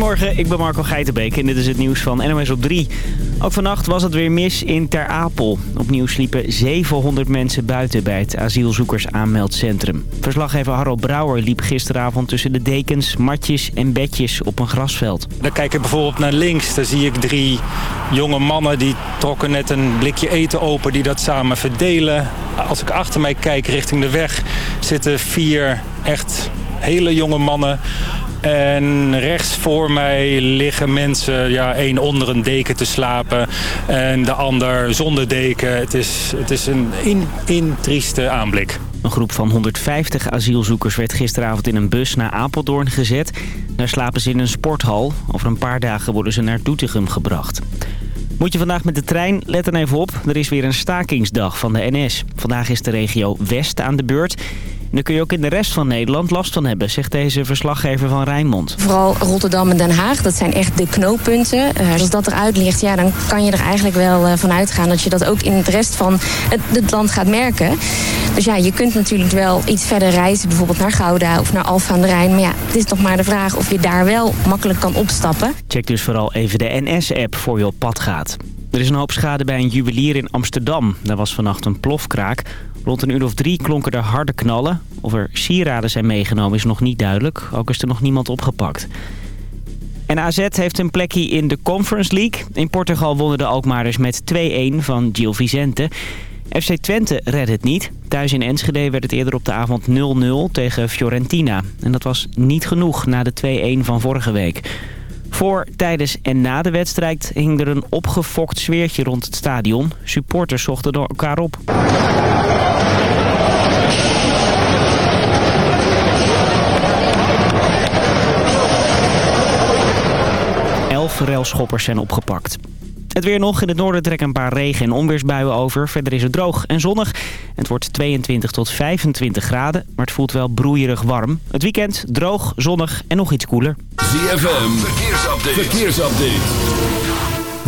Goedemorgen, ik ben Marco Geitenbeek en dit is het nieuws van NOS op 3. Ook vannacht was het weer mis in Ter Apel. Opnieuw sliepen 700 mensen buiten bij het asielzoekersaanmeldcentrum. Verslaggever Harold Brouwer liep gisteravond tussen de dekens, matjes en bedjes op een grasveld. Dan kijk ik bijvoorbeeld naar links, daar zie ik drie jonge mannen... die trokken net een blikje eten open, die dat samen verdelen. Als ik achter mij kijk richting de weg zitten vier echt hele jonge mannen en rechts voor mij liggen mensen, ja, één onder een deken te slapen en de ander zonder deken. Het is, het is een in, in trieste aanblik. Een groep van 150 asielzoekers werd gisteravond in een bus naar Apeldoorn gezet. Daar slapen ze in een sporthal. Over een paar dagen worden ze naar Doetinchem gebracht. Moet je vandaag met de trein? Let dan even op. Er is weer een stakingsdag van de NS. Vandaag is de regio West aan de beurt. Daar kun je ook in de rest van Nederland last van hebben, zegt deze verslaggever van Rijnmond. Vooral Rotterdam en Den Haag, dat zijn echt de knooppunten. Uh, als dat eruit ligt, ja, dan kan je er eigenlijk wel uh, van uitgaan... dat je dat ook in het rest van het, het, land gaat merken. Dus ja, je kunt natuurlijk wel iets verder reizen, bijvoorbeeld naar Gouda of naar Alphen aan de Rijn. Maar ja, het is nog maar de vraag of je daar wel makkelijk kan opstappen. Check dus vooral even de NS-app voor je op pad gaat. Er is een hoop schade bij een juwelier in Amsterdam. Daar was vannacht een plofkraak. Rond een uur of drie klonken er harde knallen. Of er sieraden zijn meegenomen is nog niet duidelijk. Ook is er nog niemand opgepakt. En AZ heeft een plekje in de Conference League. In Portugal wonnen de Alkmaarders met 2-1 van Gil Vicente. FC Twente redde het niet. Thuis in Enschede werd het eerder op de avond 0-0 tegen Fiorentina. En dat was niet genoeg na de 2-1 van vorige week. Voor, tijdens en na de wedstrijd hing er een opgefokt sfeertje rond het stadion. Supporters zochten door elkaar op. Elf railschoppers zijn opgepakt. Het weer nog. In het noorden trekken een paar regen- en onweersbuien over. Verder is het droog en zonnig. Het wordt 22 tot 25 graden, maar het voelt wel broeierig warm. Het weekend droog, zonnig en nog iets koeler. ZFM, verkeersupdate. verkeersupdate.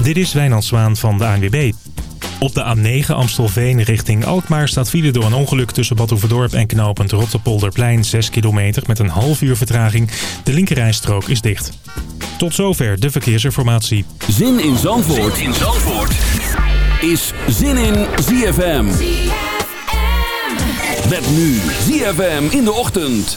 Dit is Wijnand Zwaan van de ANWB. Op de A9 Amstelveen richting Alkmaar staat file door een ongeluk tussen Badhoevedorp en knooppunt Rotterpolderplein 6 kilometer met een half uur vertraging. De linkerrijstrook is dicht. Tot zover de verkeersinformatie. Zin in Zandvoort, zin in Zandvoort. is Zin in ZFM. ZFM. Met nu ZFM in de ochtend.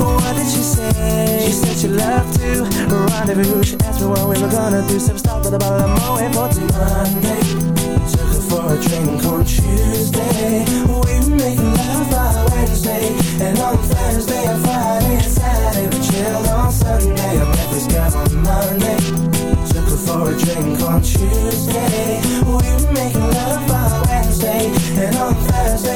What did she say? She said she loved to rendezvous. She asked me what we were gonna do. Some stuff about I'm waiting for till Monday. Took her for a drink on Tuesday. We were making love by Wednesday, and on Thursday and Friday and Saturday we chilled on Sunday. I met this guy on Monday. Took her for a drink on Tuesday. We were making love by Wednesday, and on Thursday.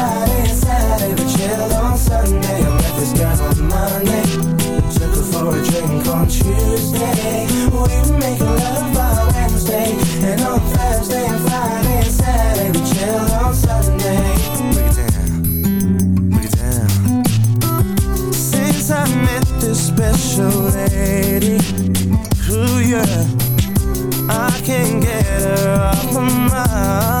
hill on Sunday. I met this guy on Monday. Took her for a drink on Tuesday. We were making love by Wednesday. And on Thursday and Friday and Saturday, we chill on Sunday. Break it down. Break it down. Since I met this special lady. Ooh, yeah. I can't get her off my mind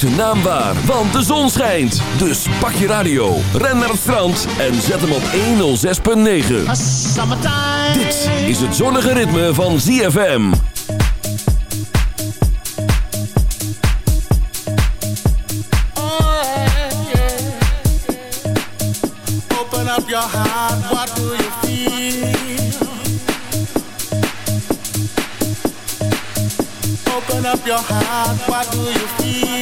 zijn naam waar, want de zon schijnt. Dus pak je radio, ren naar het strand en zet hem op 106.9. Dit is het zonnige ritme van ZFM. Oh, Open up your heart, what do you feel? Open up your heart, what do you feel?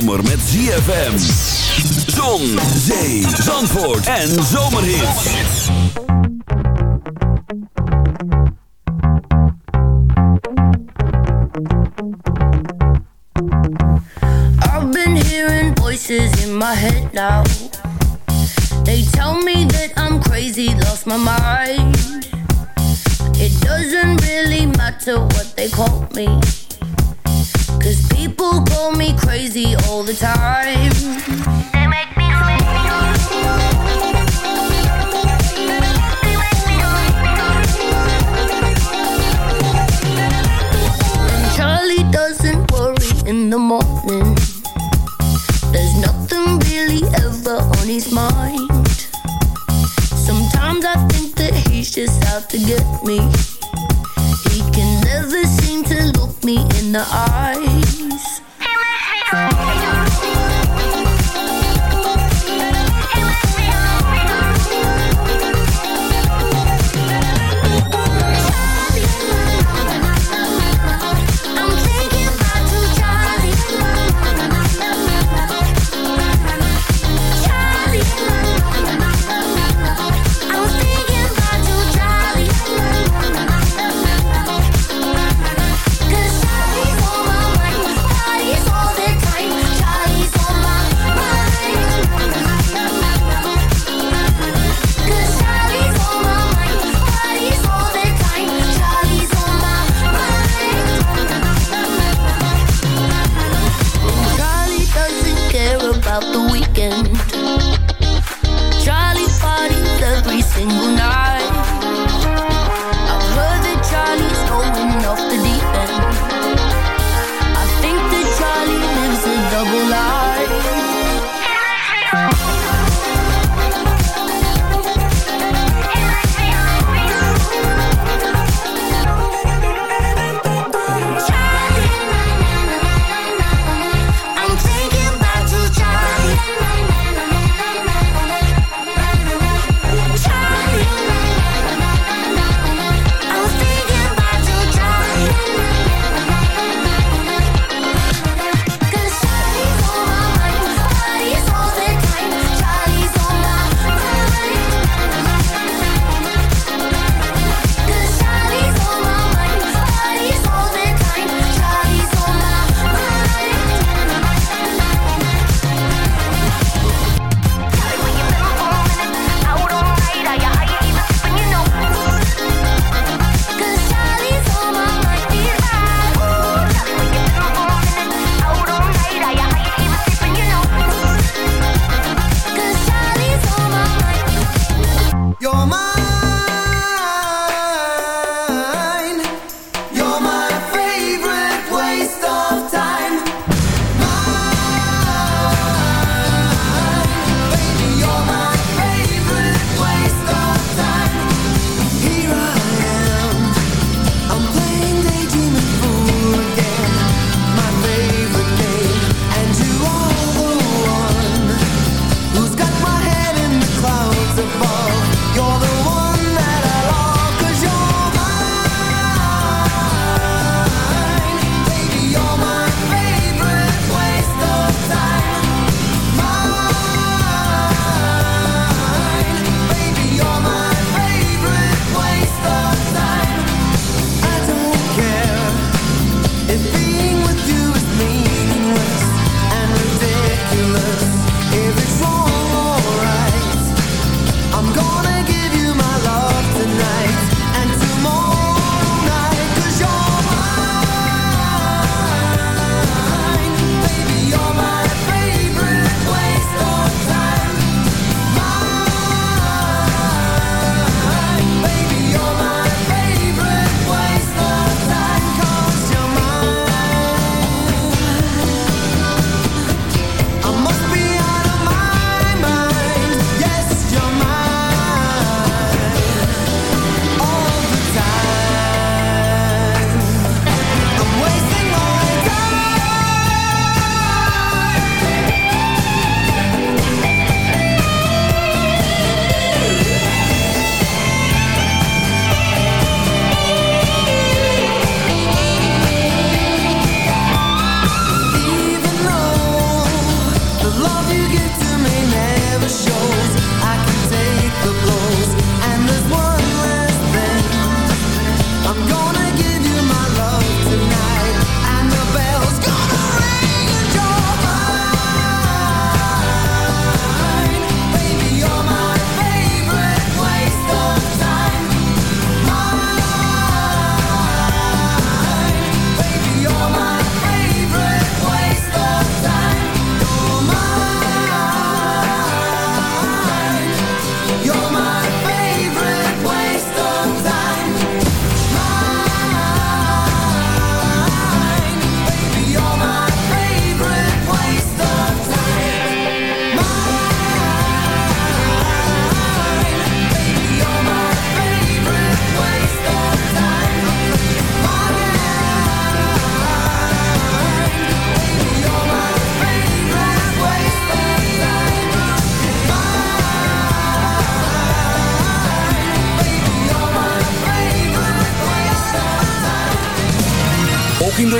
Zomer met ZFM. Zon, zee, zandvoort en zomerhits. I've been hearing voices in my head now. They tell me that I'm crazy, lost my mind. It doesn't really matter what they call me. Crazy all the time. They make me And Charlie doesn't worry in the morning. There's nothing really ever on his mind. Sometimes I think that he's just out to get me. He can never seem to look me in the eyes.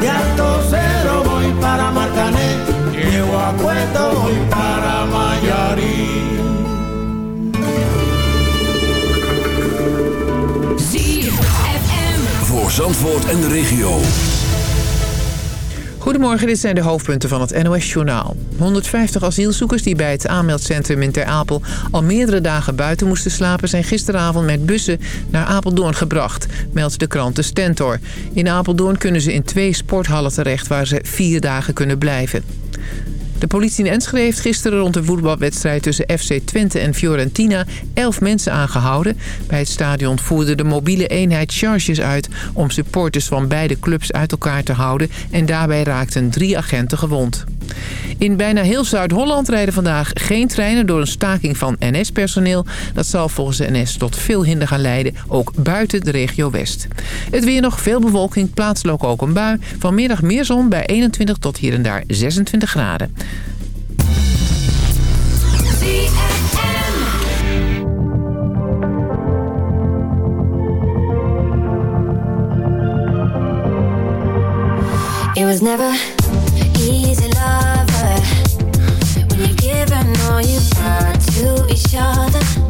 De Alto Cedro voy para Marcané, llego a Puerto voy para Mayarín. Voor Zandvoort en de regio. Goedemorgen, dit zijn de hoofdpunten van het NOS-journaal. 150 asielzoekers die bij het aanmeldcentrum in Ter Apel... al meerdere dagen buiten moesten slapen... zijn gisteravond met bussen naar Apeldoorn gebracht, meldt de krant De Stentor. In Apeldoorn kunnen ze in twee sporthallen terecht... waar ze vier dagen kunnen blijven. De politie in Enschede heeft gisteren rond de voetbalwedstrijd tussen FC Twente en Fiorentina 11 mensen aangehouden. Bij het stadion voerde de mobiele eenheid charges uit om supporters van beide clubs uit elkaar te houden en daarbij raakten drie agenten gewond. In bijna heel Zuid-Holland rijden vandaag geen treinen door een staking van NS-personeel. Dat zal volgens de NS tot veel hinder gaan leiden, ook buiten de regio West. Het weer nog veel bewolking, plaatselijk ook een bui. Vanmiddag meer zon bij 21 tot hier en daar 26 graden. Was know You are to each other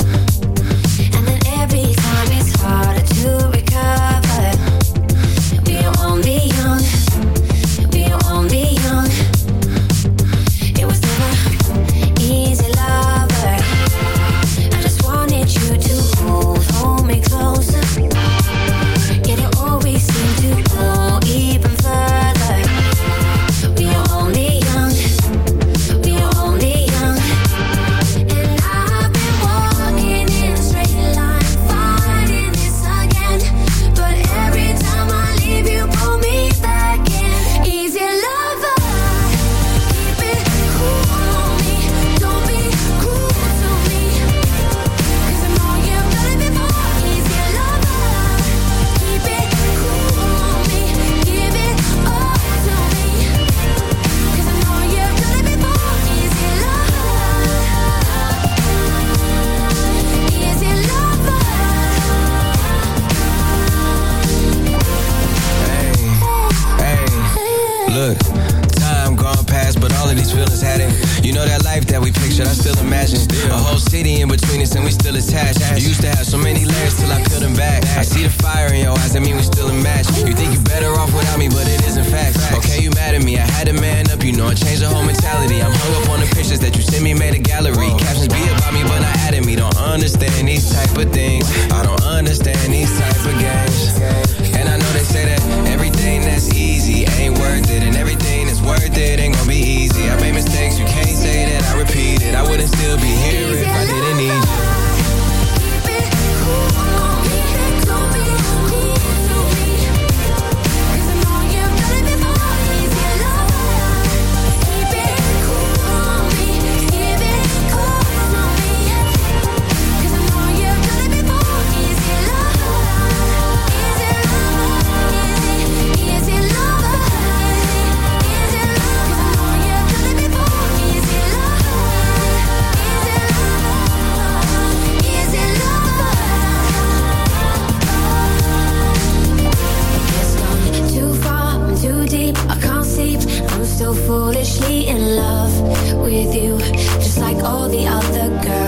so foolishly in love with you, just like all the other girls.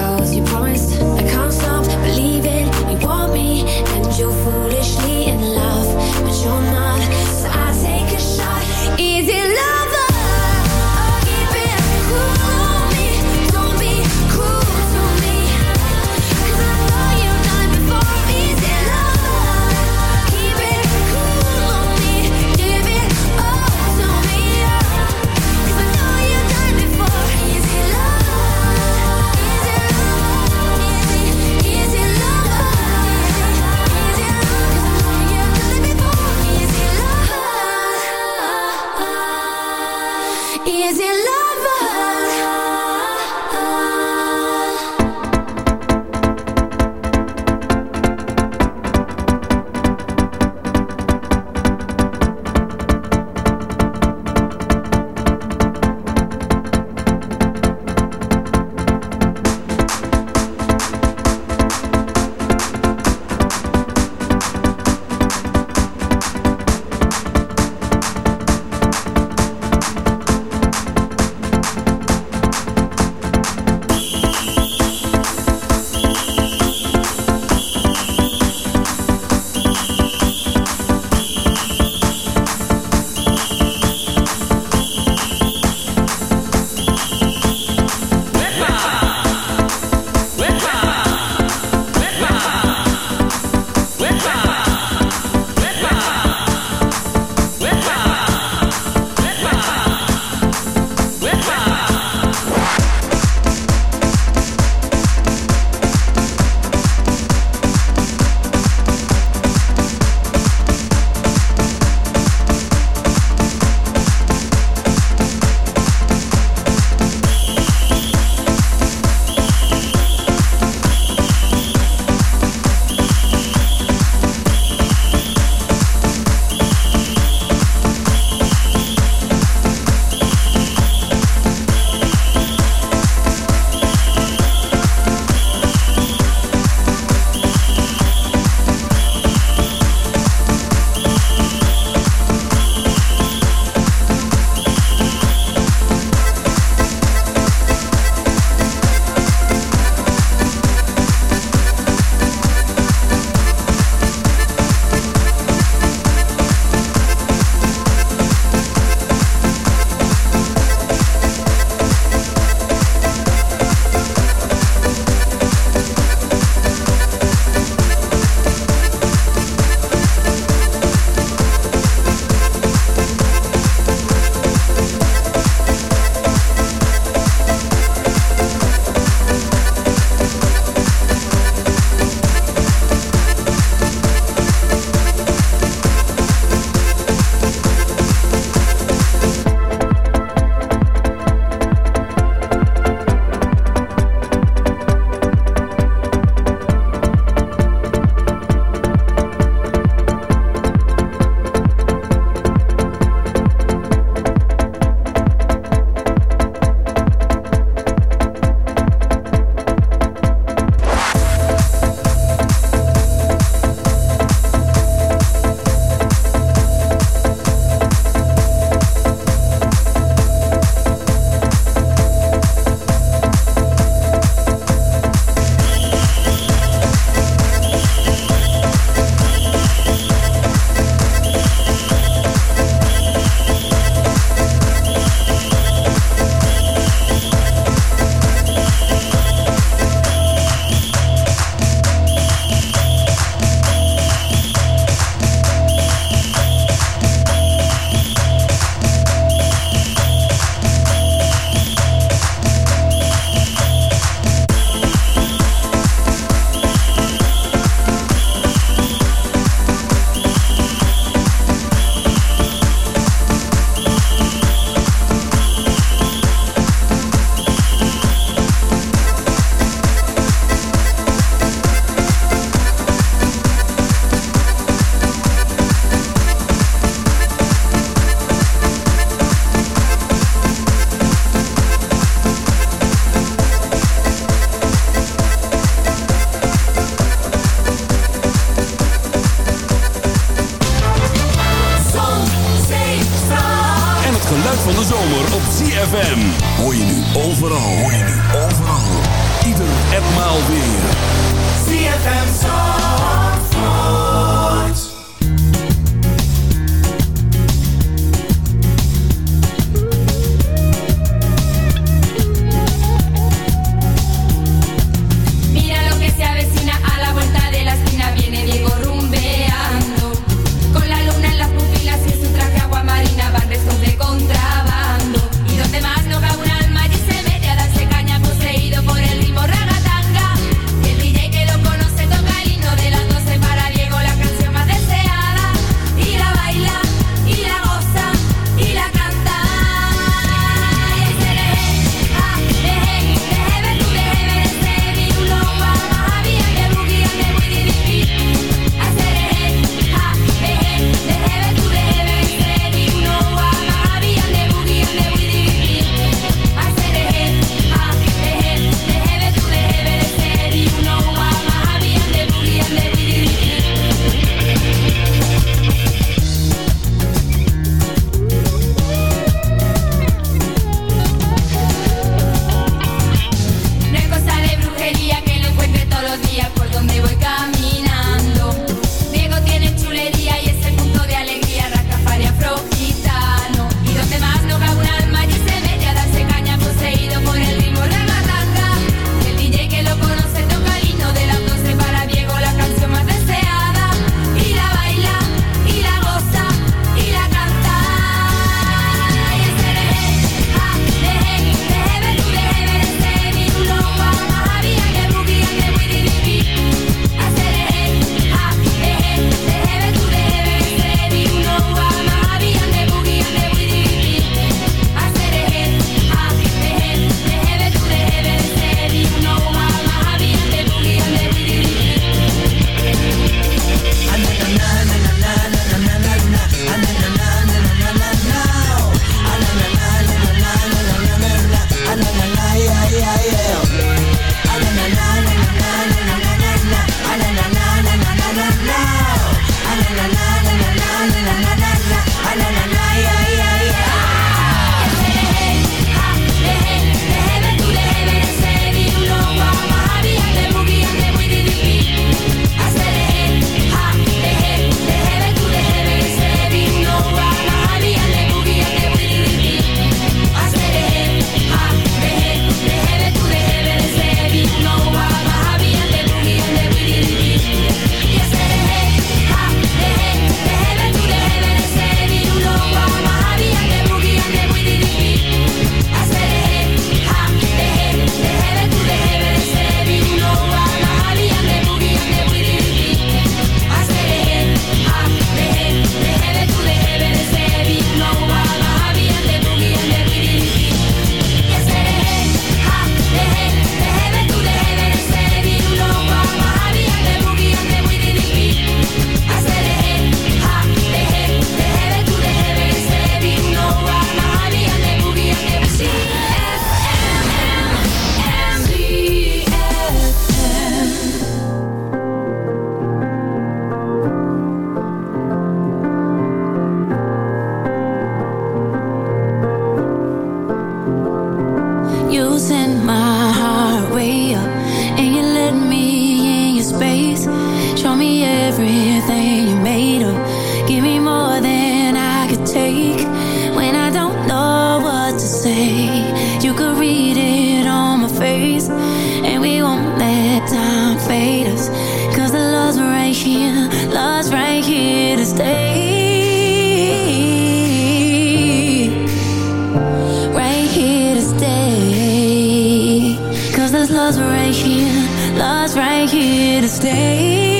Right here to stay.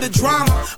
the drama.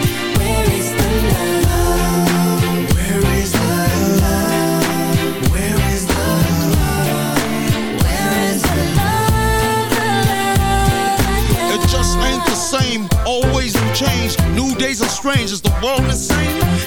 The same. Always new change. New days are strange. Is the world insane?